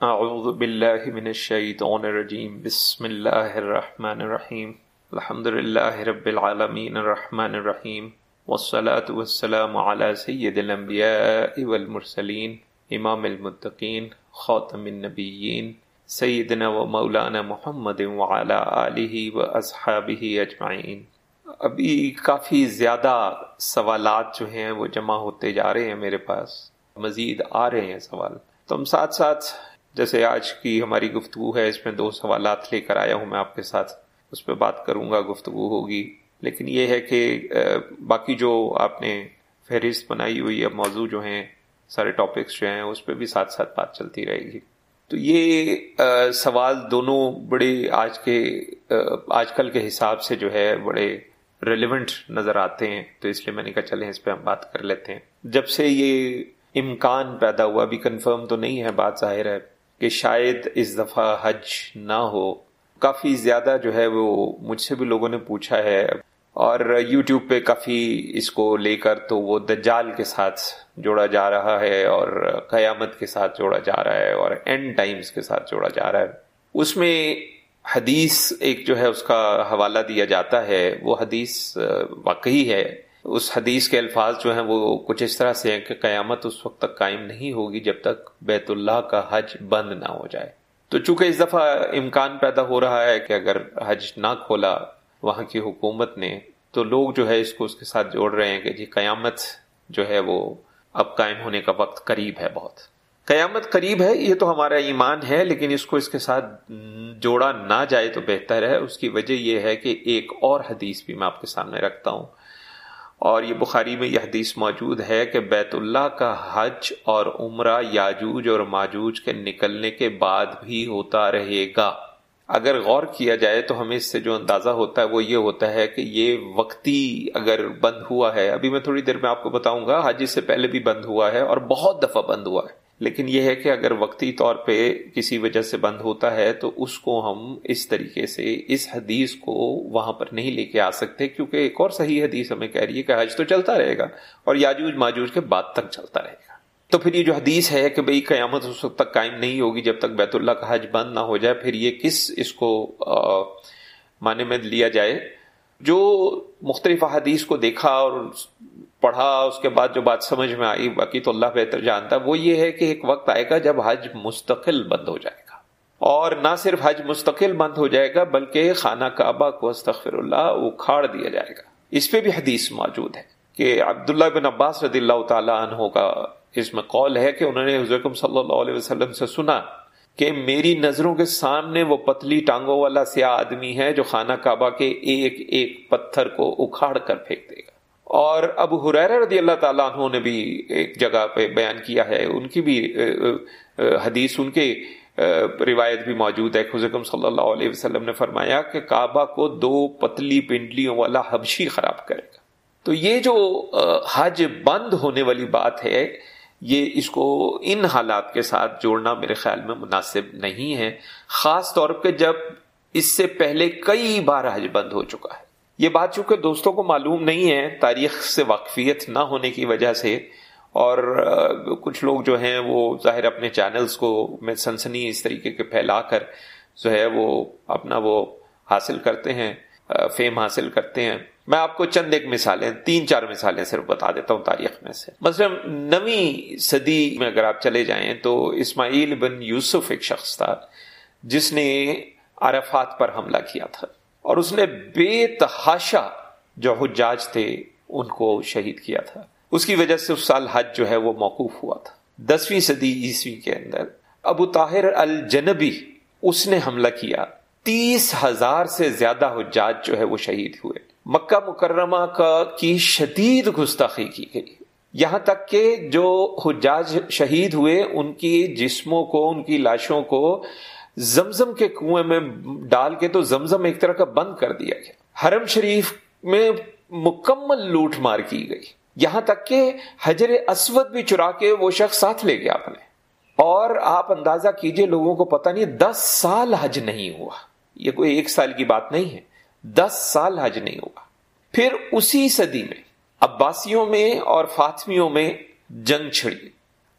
اعوذ باللہ من الشیطان الرجیم بسم اللہ الرحمن الرحیم الحمد للہ رب العالمین الرحمن الرحیم والصلاة والسلام على سید الانبیاء والمرسلین امام المتقین خاتم النبیین سیدنا و مولانا محمد وعلى آلہ و اصحابہ اجمعین ابھی کافی زیادہ سوالات جو ہیں وہ جمع ہوتے جا رہے ہیں میرے پاس، مزید آ رہے ہیں سوال۔ تو ہم ساتھ ساتھ جیسے آج کی ہماری گفتگو ہے، اس میں دو سوالات لے کر آیا ہوں میں آپ کے ساتھ۔ اس پہ بات کروں گا، گفتگو ہوگی۔ لیکن یہ ہے کہ باقی جو آپ نے فہرست بنائی ہوئی ہے موضوع جو ہیں، سارے ٹاپکس جو ہیں، اس پہ بھی ساتھ ساتھ بات چلتی رہے گی۔ تو یہ سوال دونوں بڑے آج کے آج کل کے حساب سے جو ہے، بڑے ریلیونٹ نظر آتے ہیں۔ تو اس لیے میں نے کہا چلیں اس پہ ہم بات کر لیتے ہیں۔ جب سے یہ امکان پیدا ہوا، ابھی کنفرم تو نہیں ہے، بات ظاہر ہے۔ کہ شاید اس دفعہ حج نہ ہو۔ کافی زیادہ جو ہے وہ مجھ سے بھی لوگوں نے پوچھا ہے اور یوٹیوب پہ کافی اس کو لے کر تو وہ دجال کے ساتھ جوڑا جا رہا ہے اور قیامت کے ساتھ جوڑا جا رہا ہے اور اینڈ ٹائمز کے ساتھ جوڑا جا رہا ہے۔ اس میں حدیث ایک جو ہے اس کا حوالہ دیا جاتا ہے۔ وہ حدیث واقعی ہے۔ اس حدیث کے الفاظ جو ہیں وہ کچھ اس طرح سے ہیں کہ قیامت اس وقت تک قائم نہیں ہوگی جب تک بیت اللہ کا حج بند نہ ہو جائے۔ تو چونکہ اس دفعہ امکان پیدا ہو رہا ہے کہ اگر حج نہ کھولا وہاں کی حکومت نے، تو لوگ جو ہے اس کو اس کے ساتھ جوڑ رہے ہیں کہ جی قیامت جو ہے وہ اب قائم ہونے کا وقت قریب ہے بہت۔ قیامت قریب ہے، یہ تو ہمارا ایمان ہے، لیکن اس کو اس کے ساتھ جوڑا نہ جائے تو بہتر ہے۔ اس کی وجہ یہ ہے کہ ایک اور حدیث بھی میں آپ کے سامنے رکھتا ہوں۔ اور یہ بخاری میں یہ حدیث موجود ہے کہ بیت اللہ کا حج اور عمرہ یاجوج اور ماجوج کے نکلنے کے بعد بھی ہوتا رہے گا۔ اگر غور کیا جائے تو ہمیں اس سے جو اندازہ ہوتا ہے وہ یہ ہوتا ہے کہ یہ وقتی اگر بند ہوا ہے، ابھی میں تھوڑی دیر میں آپ کو بتاؤں گا، حج اس سے پہلے بھی بند ہوا ہے اور بہت دفعہ بند ہوا ہے۔ لیکن یہ ہے کہ اگر وقتی طور پہ کسی وجہ سے بند ہوتا ہے تو اس کو ہم اس طریقے سے اس حدیث کو وہاں پر نہیں لے کے آ سکتے، کیونکہ ایک اور صحیح حدیث ہمیں کہہ رہی ہے کہ حج تو چلتا رہے گا اور یاجوج ماجوج کے بعد تک چلتا رہے گا۔ تو پھر یہ جو حدیث ہے کہ بھئی قیامت اس وقت تک قائم نہیں ہوگی جب تک بیت اللہ کا حج بند نہ ہو جائے، پھر یہ کس اس کو معنی میں لیا جائے؟ جو مختلف حدیث کو دیکھا اور پڑھا، اس کے بعد جو بات سمجھ میں آئی، باقی تو اللہ بہتر جانتا وہ یہ ہے کہ ایک وقت آئے گا جب حج مستقل بند ہو جائے گا۔ اور نہ صرف حج مستقل بند ہو جائے گا، بلکہ خانہ کعبہ کو استغفر اللہ اکھاڑ دیا جائے گا۔ اس پہ بھی حدیث موجود ہے کہ عبداللہ بن عباس رضی اللہ تعالی عنہ کا اس میں قول ہے کہ انہوں نے حضرت صلی اللہ علیہ وسلم سے سنا کہ میری نظروں کے سامنے وہ پتلی ٹانگوں والا سیاہ آدمی ہے جو خانہ کعبہ کے ایک ایک پتھر کو اکھاڑ کر پھینک دے گا۔ اور ابو حریر رضی اللہ تعالیٰ عنہ نے بھی ایک جگہ پہ بیان کیا ہے، ان کی بھی حدیث، ان کے روایت بھی موجود ہے۔ خزکم صلی اللہ علیہ وسلم نے فرمایا کہ کعبہ کو دو پتلی پنڈلیوں والا حبشی خراب کرے گا۔ تو یہ جو حج بند ہونے والی بات ہے، یہ اس کو ان حالات کے ساتھ جوڑنا میرے خیال میں مناسب نہیں ہے۔ خاص طور پہ جب اس سے پہلے کئی بار حج بند ہو چکا ہے۔ یہ بات چونکہ دوستوں کو معلوم نہیں ہے، تاریخ سے واقفیت نہ ہونے کی وجہ سے، اور کچھ لوگ جو ہیں وہ ظاہر اپنے چینلز کو میں سنسنی اس طریقے کے پھیلا کر جو ہے وہ اپنا وہ حاصل کرتے ہیں فیم حاصل کرتے ہیں۔ میں آپ کو چند ایک مثالیں، تین چار مثالیں صرف بتا دیتا ہوں تاریخ میں سے۔ مثلا نویں صدی میں اگر آپ چلے جائیں تو اسماعیل بن یوسف ایک شخص تھا جس نے عرفات پر حملہ کیا تھا۔ اور اس نے بے تحاشا جو حجاج تھے، ان کو شہید کیا تھا۔ اس کی وجہ سے اس سال حج جو ہے وہ موقوف ہوا تھا۔ دسویں صدی عیسوی کے اندر ابو طاہر الجنبی، اس نے حملہ کیا۔ تیس ہزار سے زیادہ حجاج جو ہے وہ شہید ہوئے۔ مکہ مکرمہ کا کی شدید گستاخی کی گئی۔ یہاں تک کہ جو حجاج شہید ہوئے، ان کی جسموں کو، ان کی لاشوں کو زمزم کے کنویں میں ڈال کے تو زمزم ایک طرح کا بند کر دیا گیا۔ حرم شریف میں مکمل لوٹ مار کی گئی۔ یہاں تک کہ حجر اسود بھی چرا کے وہ شخص ساتھ لے گیا اپنے۔ اور آپ اندازہ کیجیے لوگوں کو پتہ نہیں، دس سال حج نہیں ہوا۔ یہ کوئی ایک سال کی بات نہیں ہے۔ دس سال حج نہیں ہوا۔ پھر اسی صدی میں عباسیوں میں اور فاطمیوں میں جنگ چھڑی۔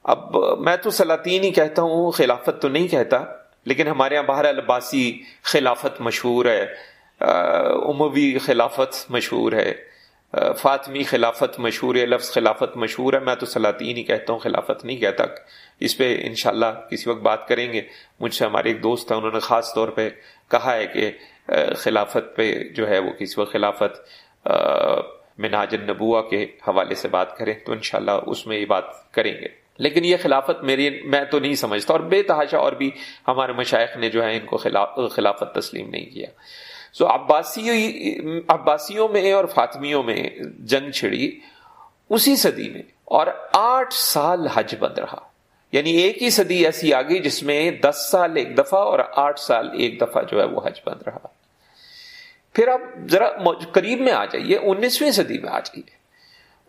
اب میں تو سلاطین ہی کہتا ہوں، خلافت تو نہیں کہتا۔ لیکن ہمارے یہاں بہر الباسی خلافت مشہور ہے اموی خلافت مشہور ہے فاطمی خلافت مشہور ہے، لفظ خلافت مشہور ہے، میں تو سلاطین ہی کہتا ہوں، خلافت نہیں کہتا، اس پہ انشاءاللہ کسی وقت بات کریں گے۔ مجھ سے ہمارے ایک دوست ہیں، انہوں نے خاص طور پہ کہا ہے کہ خلافت پہ جو ہے وہ کسی وقت خلافت مناج النبوہ کے حوالے سے بات کریں تو انشاءاللہ اس میں یہ بات کریں گے۔ لیکن یہ خلافت میری میں تو نہیں سمجھتا اور بے تحاشا اور بھی ہمارے مشائق نے جو ہے ان کو خلافت تسلیم نہیں کیا۔ سو عباسی عباسیوں میں اور فاطمیوں میں جنگ چھڑی اسی صدی میں اور آٹھ سال حج بند رہا۔ یعنی ایک ہی صدی ایسی آ گئی جس میں دس سال ایک دفعہ اور آٹھ سال ایک دفعہ جو ہے وہ حج بند رہا۔ پھر آپ ذرا قریب میں آ جائیے، انیسویں صدی میں آ جائیے۔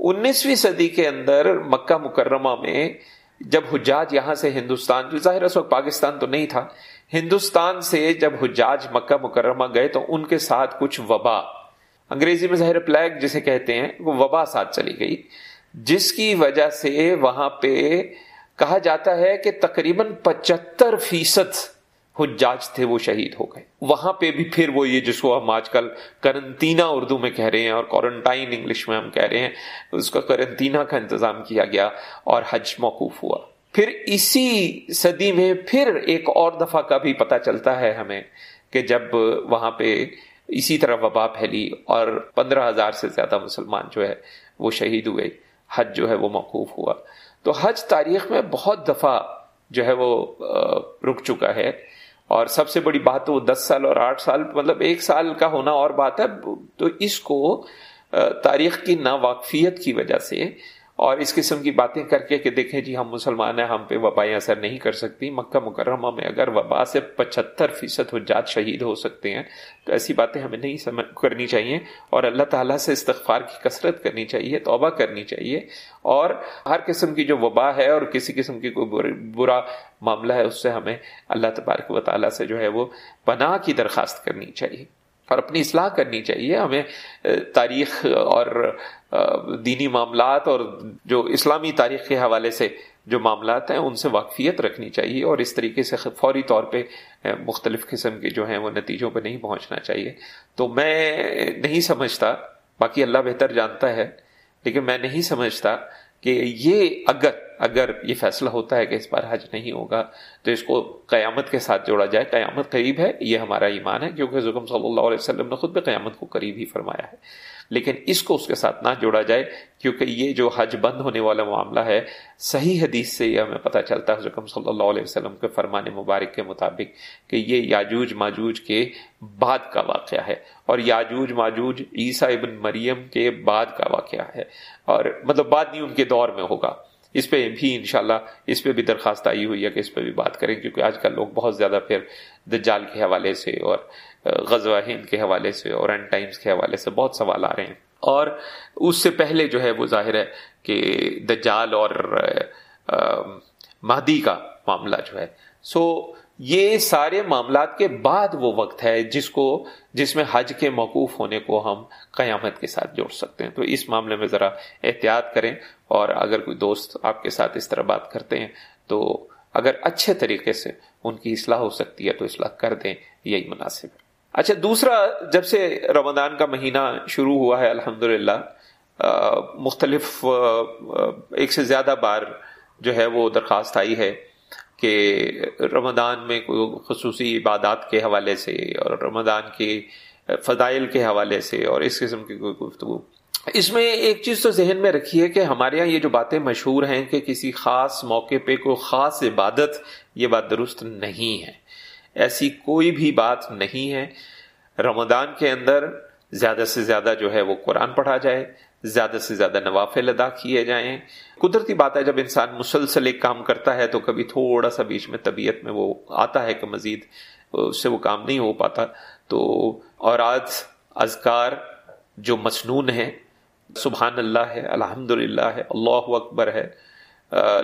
انیسویں صدی کے اندر مکہ مکرمہ میں جب حجاج یہاں سے ہندوستان، جو ظاہر اس وقت پاکستان تو نہیں تھا، ہندوستان سے جب حجاج مکہ مکرمہ گئے تو ان کے ساتھ کچھ وبا، انگریزی میں ظاہر پلیگ جسے کہتے ہیں، وہ وبا ساتھ چلی گئی، جس کی وجہ سے وہاں پہ کہا جاتا ہے کہ تقریباً پچہتر فیصد حجاج تھے، وہ شہید ہو گئے۔ وہاں پہ بھی پھر وہ یہ جس کو ہم آج کل کرنتینا اردو میں کہہ رہے ہیں اور کوارنٹائن انگلش میں ہم کہہ رہے ہیں، اس کا کرنتینا کا انتظام کیا گیا اور حج موقوف ہوا۔ پھر اسی صدی میں پھر ایک اور دفعہ کا بھی پتہ چلتا ہے ہمیں کہ جب وہاں پہ اسی طرح وبا پھیلی اور پندرہ ہزار سے زیادہ مسلمان جو ہے وہ شہید ہوئے، حج جو ہے وہ موقوف ہوا۔ تو حج تاریخ میں بہت دفعہ جو ہے وہ رک چکا ہے۔ اور سب سے بڑی بات تو وہ دس سال اور آٹھ سال مطلب ایک سال کا ہونا اور بات ہے، تو اس کو تاریخ کی نا واقفیت کی وجہ سے اور اس قسم کی باتیں کر کے کہ دیکھیں جی ہم مسلمان ہیں، ہم پہ وبائیں اثر نہیں کر سکتی۔ مکہ مکرمہ میں اگر وبا سے پچہتر فیصد حجات شہید ہو سکتے ہیں، تو ایسی باتیں ہمیں نہیں سمجھ کرنی چاہیے۔ اور اللہ تعالیٰ سے استغفار کی کثرت کرنی چاہیے، توبہ کرنی چاہیے۔ اور ہر قسم کی جو وبا ہے اور کسی قسم کی کوئی برا معاملہ ہے، اس سے ہمیں اللہ تبارک و تعالیٰ سے جو ہے وہ پناہ کی درخواست کرنی چاہیے۔ اور اپنی اصلاح کرنی چاہیے۔ ہمیں تاریخ اور دینی معاملات اور جو اسلامی تاریخ کے حوالے سے جو معاملات ہیں، ان سے واقفیت رکھنی چاہیے اور اس طریقے سے فوری طور پہ مختلف قسم کے جو ہیں وہ نتیجوں پہ نہیں پہنچنا چاہیے۔ تو میں نہیں سمجھتا، باقی اللہ بہتر جانتا ہے، لیکن میں نہیں سمجھتا کہ یہ اگر اگر یہ فیصلہ ہوتا ہے کہ اس بار حج نہیں ہوگا تو اس کو قیامت کے ساتھ جوڑا جائے۔ قیامت قریب ہے، یہ ہمارا ایمان ہے، کیونکہ زکم صلی اللہ علیہ وسلم نے خود بھی قیامت کو قریب ہی فرمایا ہے۔ لیکن اس کو اس کے ساتھ نہ جوڑا جائے، کیونکہ یہ جو حج بند ہونے والا معاملہ ہے، صحیح حدیث سے یہ ہمیں پتہ چلتا ہے حکم صلی اللہ علیہ وسلم کے فرمان مبارک کے مطابق کہ یہ یاجوج ماجوج کے بعد کا واقعہ ہے اور یاجوج ماجوج عیسیٰ ابن مریم کے بعد کا واقعہ ہے۔ اور مطلب بعد نہیں، ان کے دور میں ہوگا۔ اس پہ بھی انشاءاللہ اس پہ بھی درخواست آئی ہوئی ہے کہ اس پہ بھی بات کریں، کیونکہ آج کل لوگ بہت زیادہ پھر دجال کے حوالے سے اور غزوہ ہند کے حوالے سے اور اینڈ ٹائمز کے حوالے سے بہت سوال آ رہے ہیں۔ اور اس سے پہلے جو ہے وہ ظاہر ہے کہ دجال اور مہدی کا معاملہ جو ہے، سو یہ سارے معاملات کے بعد وہ وقت ہے جس کو جس میں حج کے موقوف ہونے کو ہم قیامت کے ساتھ جوڑ سکتے ہیں۔ تو اس معاملے میں ذرا احتیاط کریں اور اگر کوئی دوست آپ کے ساتھ اس طرح بات کرتے ہیں تو اگر اچھے طریقے سے ان کی اصلاح ہو سکتی ہے تو اصلاح کر دیں، یہی مناسب ہے۔ اچھا دوسرا، جب سے رمضان کا مہینہ شروع ہوا ہے الحمد مختلف ایک سے زیادہ بار جو ہے وہ درخواست آئی ہے۔ کہ رمضان میں کوئی خصوصی عبادات کے حوالے سے اور رمضان کے فضائل کے حوالے سے اور اس قسم کی کوئی گفتگو۔ اس میں ایک چیز تو ذہن میں رکھی ہے کہ ہمارے یہاں یہ جو باتیں مشہور ہیں کہ کسی خاص موقع پہ کوئی خاص عبادت یہ بات درست نہیں ہے۔ ایسی کوئی بھی بات نہیں ہے۔ رمضان کے اندر زیادہ سے زیادہ جو ہے وہ قرآن پڑھا جائے۔ زیادہ سے زیادہ نوافل ادا کیے جائیں۔ قدرتی بات ہے، جب انسان مسلسل ایک کام کرتا ہے تو کبھی تھوڑا سا بیچ میں طبیعت میں وہ آتا ہے کہ مزید اس سے وہ کام نہیں ہو پاتا۔ تو اور آج اذکار جو مصنون ہے سبحان اللہ ہے الحمد للہ ہے، اللہ اکبر ہے،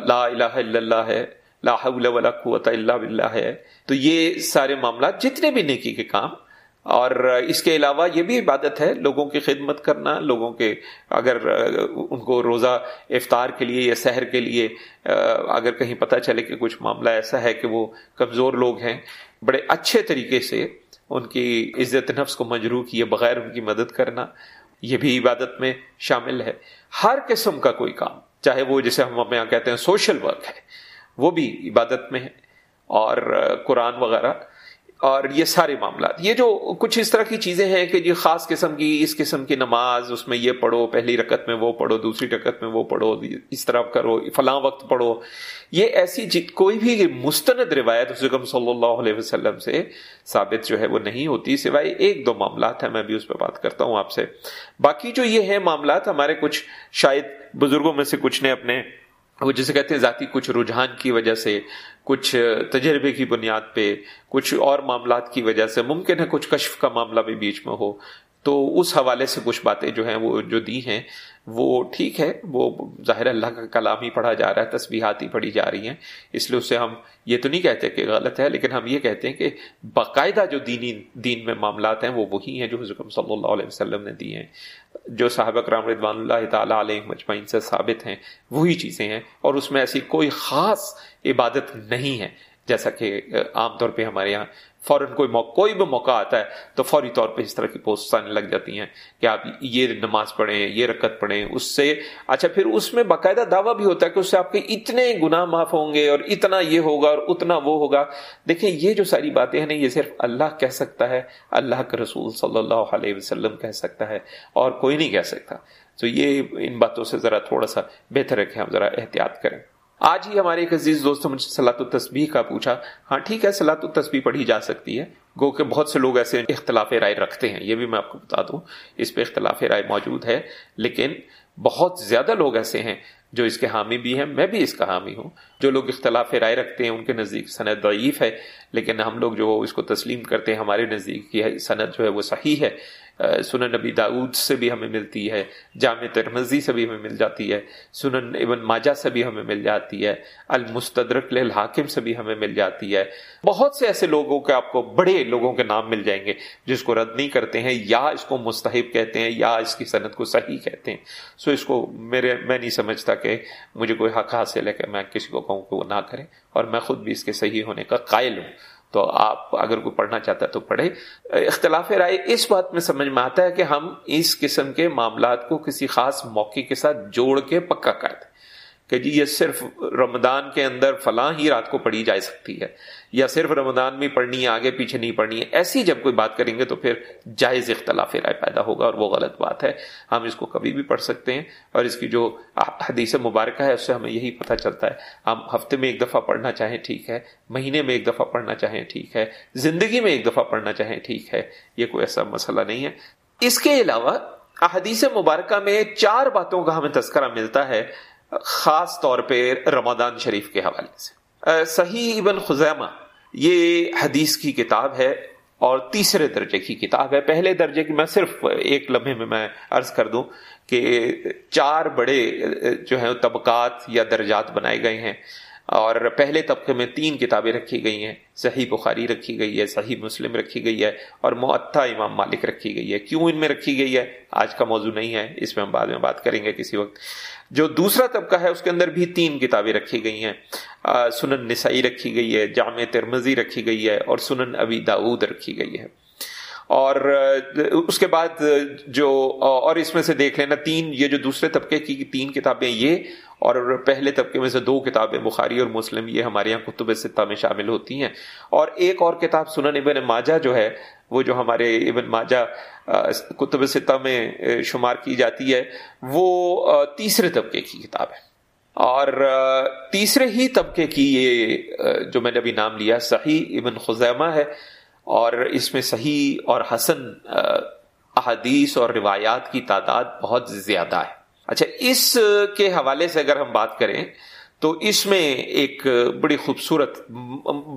لا الہ الا اللہ ہے، لا حول ولا قوت الا باللہ ہے۔ تو یہ سارے معاملات جتنے بھی نیکی کے کام اور اس کے علاوہ یہ بھی عبادت ہے لوگوں کی خدمت کرنا، لوگوں کے اگر ان کو روزہ افطار کے لیے یا سحر کے لیے اگر کہیں پتہ چلے کہ کچھ معاملہ ایسا ہے کہ وہ کمزور لوگ ہیں، بڑے اچھے طریقے سے ان کی عزت نفس کو مجروح کیے بغیر ان کی مدد کرنا، یہ بھی عبادت میں شامل ہے۔ ہر قسم کا کوئی کام، چاہے وہ جسے ہم اپنے یہاں کہتے ہیں سوشل ورک ہے، وہ بھی عبادت میں ہے۔ اور قرآن وغیرہ اور یہ سارے معاملات۔ یہ جو کچھ اس طرح کی چیزیں ہیں کہ یہ خاص قسم کی اس قسم کی نماز، اس میں یہ پڑھو، پہلی رکت میں وہ پڑھو، دوسری رکت میں وہ پڑھو، اس طرح کرو، فلاں وقت پڑھو۔ یہ ایسی جت کوئی بھی مستند روایت حسکم صلی اللہ علیہ وسلم سے ثابت جو ہے وہ نہیں ہوتی، سوائے ایک دو معاملات ہیں، میں بھی اس پہ بات کرتا ہوں آپ سے۔ باقی جو یہ ہے معاملات، ہمارے کچھ شاید بزرگوں میں سے کچھ نے اپنے وہ جسے کہتے ہیں ذاتی کچھ رجحان کی وجہ سے کچھ تجربے کی بنیاد پہ، کچھ اور معاملات کی وجہ سے ممکن ہے کچھ کشف کا معاملہ بھی بیچ میں ہو۔ تو اس حوالے سے کچھ باتیں جو ہیں وہ جو دی ہیں، وہ ٹھیک ہے، وہ ظاہر اللہ کا کلام ہی پڑھا جا رہا ہے، تسبیحات ہی پڑھی جا رہی ہیں، اس لیے اسے ہم یہ تو نہیں کہتے کہ غلط ہے، لیکن ہم یہ کہتے ہیں کہ باقاعدہ جو دینی دین میں معاملات ہیں وہ وہی ہیں جو حضرت صلی اللہ علیہ وسلم نے دی ہیں۔ جو صحابہ کرام رضوان اللہ تعالیٰ علیہ مجمعین سے ثابت ہیں، وہی چیزیں ہیں، اور اس میں ایسی کوئی خاص عبادت نہیں ہے، جیسا کہ عام طور پہ ہمارے یہاں فوراً کوئی موقع کوئی بھی موقع آتا ہے تو فوری طور پہ اس طرح کی پوسٹ آنے لگ جاتی ہیں کہ آپ یہ نماز پڑھیں، یہ رکت پڑھیں، اس سے اچھا پھر اس میں باقاعدہ دعویٰ بھی ہوتا ہے کہ اس سے آپ کے اتنے گناہ معاف ہوں گے اور اتنا یہ ہوگا اور اتنا وہ ہوگا۔ دیکھیں، یہ جو ساری باتیں ہیں نا، یہ صرف اللہ کہہ سکتا ہے، اللہ کے رسول صلی اللہ علیہ وسلم کہہ سکتا ہے اور کوئی نہیں کہہ سکتا۔ تو یہ ان باتوں سے ذرا تھوڑا سا بہتر ہے کہ ہم ذرا احتیاط کریں۔ آج ہی ہمارے ایک عزیز دوست مجھ سے سلاۃ التسبیح کا پوچھا ہاں ٹھیک ہے سلاۃ التسبیح پڑھی جا سکتی ہے، گو کہ بہت سے لوگ ایسے اختلاف رائے رکھتے ہیں، یہ بھی میں آپ کو بتا دوں، اس پہ اختلاف رائے موجود ہے، لیکن بہت زیادہ لوگ ایسے ہیں جو اس کے حامی بھی ہیں، میں بھی اس کا حامی ہوں، جو لوگ اختلاف رائے رکھتے ہیں، ان کے نزدیک صنعت ضعیف ہے، لیکن ہم لوگ جو اس کو تسلیم کرتے ہیں، ہمارے نزدیک کی صنعت جو ہے وہ صحیح ہے سنن نبی داود سے بھی ہمیں ملتی ہے، جامع ترمزی سے بھی ہمیں مل جاتی ہے، سنن ابن ماجہ سے بھی ہمیں مل جاتی ہے، المستدرک للحاکم سے بھی ہمیں مل جاتی ہے۔ بہت سے ایسے لوگوں کے آپ کو بڑے لوگوں کے نام مل جائیں گے جس کو رد نہیں کرتے ہیں، یا اس کو مستحب کہتے ہیں، یا اس کی صنعت کو صحیح کہتے ہیں۔ سو اس کو میرے، میں نہیں سمجھتا کہ مجھے کوئی حق حاصل ہے کہ میں کسی کو کہوں کہ وہ نہ کریں اور میں خود بھی اس کے صحیح ہونے کا قائل ہوں۔ تو آپ اگر کوئی پڑھنا چاہتا ہے تو پڑھے۔ اختلاف رائے اس بات میں سمجھ میں آتا ہے کہ ہم اس قسم کے معاملات کو کسی خاص موقع کے ساتھ جوڑ کے پکا کر دیں کہ جی یہ صرف رمضان کے اندر فلاں ہی رات کو پڑھی جا سکتی ہے، یا صرف رمضان میں پڑھنی ہے، آگے پیچھے نہیں پڑھنی ہے، ایسی جب کوئی بات کریں گے تو پھر جائز اختلاف رائے پیدا ہوگا اور وہ غلط بات ہے۔ ہم اس کو کبھی بھی پڑھ سکتے ہیں اور اس کی جو حدیث مبارکہ ہے، اس سے ہمیں یہی پتہ چلتا ہے۔ ہم ہفتے میں ایک دفعہ پڑھنا چاہیں ٹھیک ہے، مہینے میں ایک دفعہ پڑھنا چاہیں ٹھیک ہے، زندگی میں ایک دفعہ پڑھنا چاہیں ٹھیک ہے، یہ کوئی ایسا مسئلہ نہیں ہے۔ اس کے علاوہ احادیث مبارکہ میں چار باتوں کا ہمیں تذکرہ ملتا ہے۔ خاص طور پہ رمضان شریف کے حوالے سے۔ صحیح ابن خزیمہ یہ حدیث کی کتاب ہے اور تیسرے درجے کی کتاب ہے۔ پہلے درجے کی میں صرف ایک لمحے میں میں عرض کر دوں کہ چار بڑے جو ہیں طبقات یا درجات بنائے گئے ہیں اور پہلے طبقے میں تین کتابیں رکھی گئی ہیں۔ صحیح بخاری رکھی گئی ہے، صحیح مسلم رکھی گئی ہے اور معطا امام مالک رکھی گئی ہے۔ کیوں ان میں رکھی گئی ہے؟ آج کا موضوع نہیں ہے، اس میں ہم بعد میں بات کریں گے کسی وقت۔ جو دوسرا طبقہ ہے، اس کے اندر بھی تین کتابیں رکھی گئی ہیں۔ سنن نسائی رکھی گئی ہے، جامع ترمزی رکھی گئی ہے اور سنن ابی داود رکھی گئی ہے۔ اور اس کے بعد جو، اور اس میں سے دیکھ لینا، تین، یہ جو دوسرے طبقے کی تین کتابیں یہ، اور پہلے طبقے میں سے دو کتابیں بخاری اور مسلم، یہ ہمارے یہاں کتب ستہ میں شامل ہوتی ہیں۔ اور ایک اور کتاب سنن ابن ماجہ جو ہے وہ جو ہمارے ابن ماجہ کتب ستہ میں شمار کی جاتی ہے، وہ تیسرے طبقے کی کتاب ہے۔ اور تیسرے ہی طبقے کی یہ جو میں نے ابھی نام لیا، صحیح ابن خزیمہ ہے۔ اور اس میں صحیح اور حسن احادیث اور روایات کی تعداد بہت زیادہ ہے۔ اچھا اس کے حوالے سے اگر ہم بات کریں تو اس میں ایک بڑی خوبصورت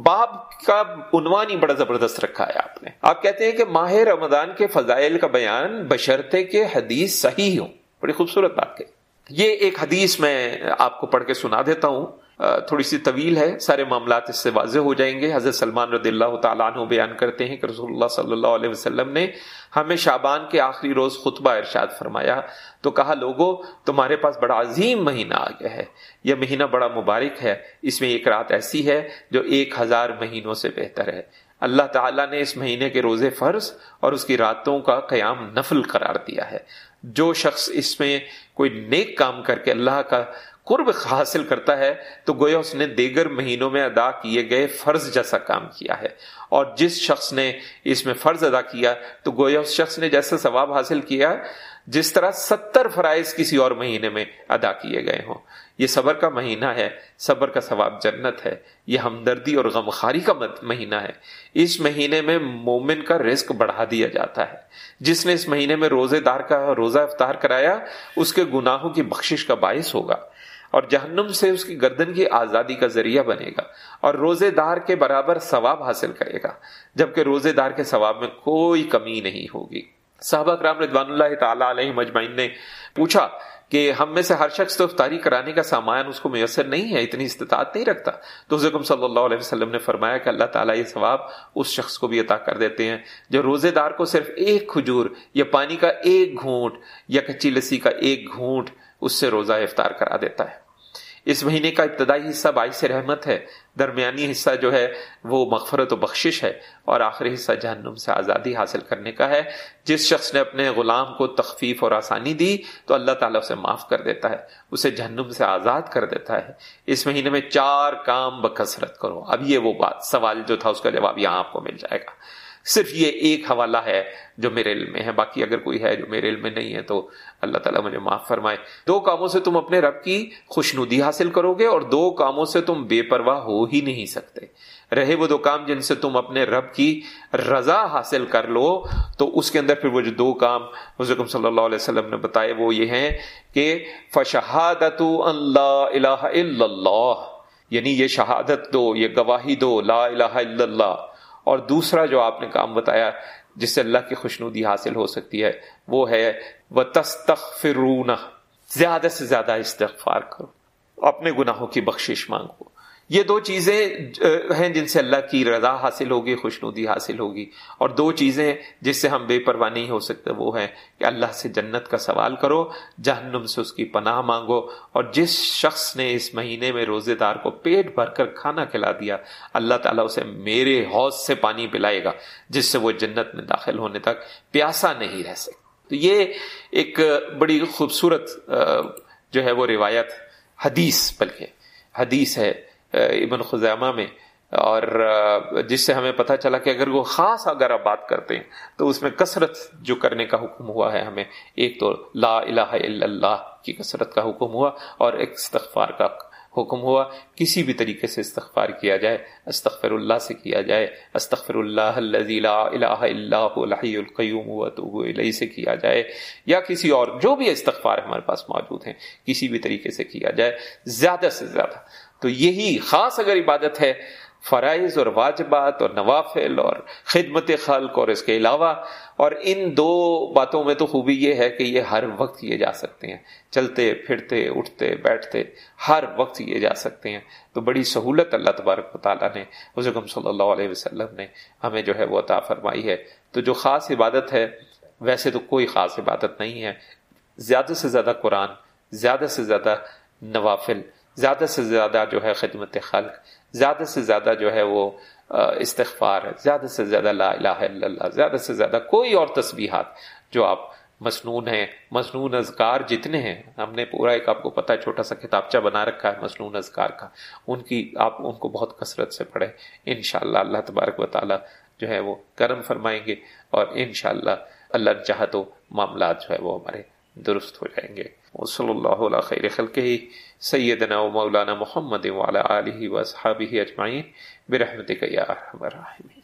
باب کا عنوان ہی بڑا زبردست رکھا ہے آپ نے۔ آپ کہتے ہیں کہ ماہ رمضان کے فضائل کا بیان بشرتے کے حدیث صحیح ہوں۔ بڑی خوبصورت بات کہ یہ ایک حدیث میں آپ کو پڑھ کے سنا دیتا ہوں۔ تھوڑی سی طویل ہے، سارے معاملات اس سے واضح ہو جائیں گے۔ حضرت سلمان رضی اللہ تعالیٰ عنہ بیان کرتے ہیں کہ رسول اللہ صلی اللہ علیہ وسلم نے ہمیں شابان کے آخری روز خطبہ ارشاد فرمایا۔ تو کہا لوگوں تمہارے پاس بڑا عظیم مہینہ آ گیا ہے۔ یہ مہینہ بڑا مبارک ہے۔ اس میں ایک رات ایسی ہے جو ایک ہزار مہینوں سے بہتر ہے۔ اللہ تعالیٰ نے اس مہینے کے روزے فرض اور اس کی راتوں کا قیام نفل قرار دیا ہے۔ جو شخص اس میں کوئی نیک کام کر کے اللہ کا قرب حاصل کرتا ہے، تو گویا اس نے دیگر مہینوں میں ادا کیے گئے فرض جیسا کام کیا ہے۔ اور جس شخص نے اس میں فرض ادا کیا، تو گویا اس شخص نے جیسا ثواب حاصل کیا، جس طرح ستر فرائض کسی اور مہینے میں ادا کیے گئے ہوں۔ یہ صبر کا مہینہ ہے، صبر کا ثواب جنت ہے۔ یہ ہمدردی اور غمخاری کا مہینہ ہے۔ اس مہینے میں مومن کا رزق بڑھا دیا جاتا ہے۔ جس نے اس مہینے میں روزے دار کا روزہ افطار کرایا، اس کے گناہوں کی بخشش کا باعث ہوگا۔ اور جہنم سے اس کی گردن کی آزادی کا ذریعہ بنے گا اور روزے دار کے برابر ثواب حاصل کرے گا، جبکہ روزے دار کے ثواب میں کوئی کمی نہیں ہوگی۔ صحابہ کرام رضوان اللہ تعالی علیہ مجمعین نے پوچھا کہ ہم میں سے ہر شخص تو افطاری کرانے کا سامان اس کو میسر نہیں ہے، اتنی استطاعت نہیں رکھتا۔ تو حضرت صلی اللہ علیہ وسلم نے فرمایا کہ اللہ تعالیٰ یہ ثواب اس شخص کو بھی عطا کر دیتے ہیں جو روزے دار کو صرف ایک کھجور یا پانی کا ایک گھونٹ یا کچی لسی کا ایک گھونٹ اس سے روزہ افطار کرا دیتا ہے۔ اس مہینے کا ابتدائی حصہ باعث رحمت ہے۔ درمیانی حصہ جو ہے وہ مغفرت و بخشش ہے اور آخری حصہ جہنم سے آزادی حاصل کرنے کا ہے۔ جس شخص نے اپنے غلام کو تخفیف اور آسانی دی تو اللہ تعالیٰ اسے معاف کر دیتا ہے۔ اسے جہنم سے آزاد کر دیتا ہے۔ اس مہینے میں چار کام بکثرت کرو۔ اب یہ وہ بات، سوال جو تھا اس کا جواب یہاں آپ کو مل جائے گا۔ صرف یہ ایک حوالہ ہے جو میرے علم میں ہے، باقی اگر کوئی ہے جو میرے علم میں نہیں ہے تو اللہ تعالیٰ مجھے معاف فرمائے۔ دو کاموں سے تم اپنے رب کی خوشنودی حاصل کرو گے اور دو کاموں سے تم بے پرواہ ہو ہی نہیں سکتے۔ رہے وہ دو کام جن سے تم اپنے رب کی رضا حاصل کر لو، تو اس کے اندر پھر وہ جو دو کام حضرت صلی اللہ علیہ وسلم نے بتائے وہ یہ ہیں کہ فشہادت اللہ الہ الا اللہ یعنی یہ شہادت دو، یہ گواہی دو، لا الہ الا اللہ اور دوسرا جو آپ نے کام بتایا جس سے اللہ کی خوشنودی حاصل ہو سکتی ہے، وہ ہے وہ تستخرون زیادہ سے زیادہ استغفار کرو، اپنے گناہوں کی بخشش مانگو۔ یہ دو چیزیں ہیں جن سے اللہ کی رضا حاصل ہوگی، خوشنودی حاصل ہوگی۔ اور دو چیزیں جس سے ہم بے پرواہ نہیں ہو سکتے، وہ ہیں کہ اللہ سے جنت کا سوال کرو، جہنم سے اس کی پناہ مانگو۔ اور جس شخص نے اس مہینے میں روزے دار کو پیٹ بھر کر کھانا کھلا دیا، اللہ تعالیٰ اسے میرے حوض سے پانی پلائے گا، جس سے وہ جنت میں داخل ہونے تک پیاسا نہیں رہ سکتا۔ تو یہ ایک بڑی خوبصورت جو ہے وہ روایت، حدیث، بلکہ حدیث ہے۔ ابن خزامہ میں۔ اور جس سے ہمیں پتہ چلا کہ اگر وہ خاص اگر آپ بات کرتے ہیں، تو اس میں کثرت جو کرنے کا حکم ہوا ہے ہمیں، ایک تو لا الہ الا اللہ کی کثرت کا حکم ہوا اور ایک استغفار کا حکم ہوا۔ کسی بھی طریقے سے استغفار کیا جائے، استغفر اللہ سے کیا جائے، استغفر اللہ لا الہ الا الحی القیوم الیہ سے کیا جائے، یا کسی اور جو بھی استغفار ہمارے پاس موجود ہیں، کسی بھی طریقے سے کیا جائے، زیادہ سے زیادہ۔ تو یہی خاص اگر عبادت ہے، فرائض اور واجبات اور نوافل اور خدمت خلق اور اس کے علاوہ۔ اور ان دو باتوں میں تو خوبی یہ ہے کہ یہ ہر وقت کیے جا سکتے ہیں۔ چلتے، پھرتے، اٹھتے، بیٹھتے، ہر وقت کیے جا سکتے ہیں۔ تو بڑی سہولت اللہ تبارک و تعالیٰ نے حضرت صلی اللہ علیہ وسلم نے ہمیں جو ہے وہ عطا فرمائی ہے۔ تو جو خاص عبادت ہے، ویسے تو کوئی خاص عبادت نہیں ہے۔ زیادہ سے زیادہ قرآن، زیادہ سے زیادہ نوافل۔ زیادہ سے زیادہ جو ہے خدمت خلق، زیادہ سے زیادہ جو ہے وہ استغفار ہے، زیادہ سے زیادہ لا الہ الا اللہ، زیادہ سے زیادہ کوئی اور تسبیحات جو آپ مصنون ہیں، مصنون اذکار جتنے ہیں، ہم نے پورا ایک آپ کو پتا ہے، چھوٹا سا کتابچہ بنا رکھا ہے مصنون اذکار کا، ان کی آپ ان کو بہت کثرت سے پڑھیں، انشاءاللہ اللہ تبارک و تعالی جو ہے وہ کرم فرمائیں گے اور انشاءاللہ اللہ چاہ تو معاملات جو ہے وہ ہمارے درست ہو جائیں گے۔ صلی اللہ علیہ خیر خلقہ۔ سیدنا و مولانا محمد وعلى آلہ و اصحابہ اجمعین برحمتک یا ارحم الراحمین۔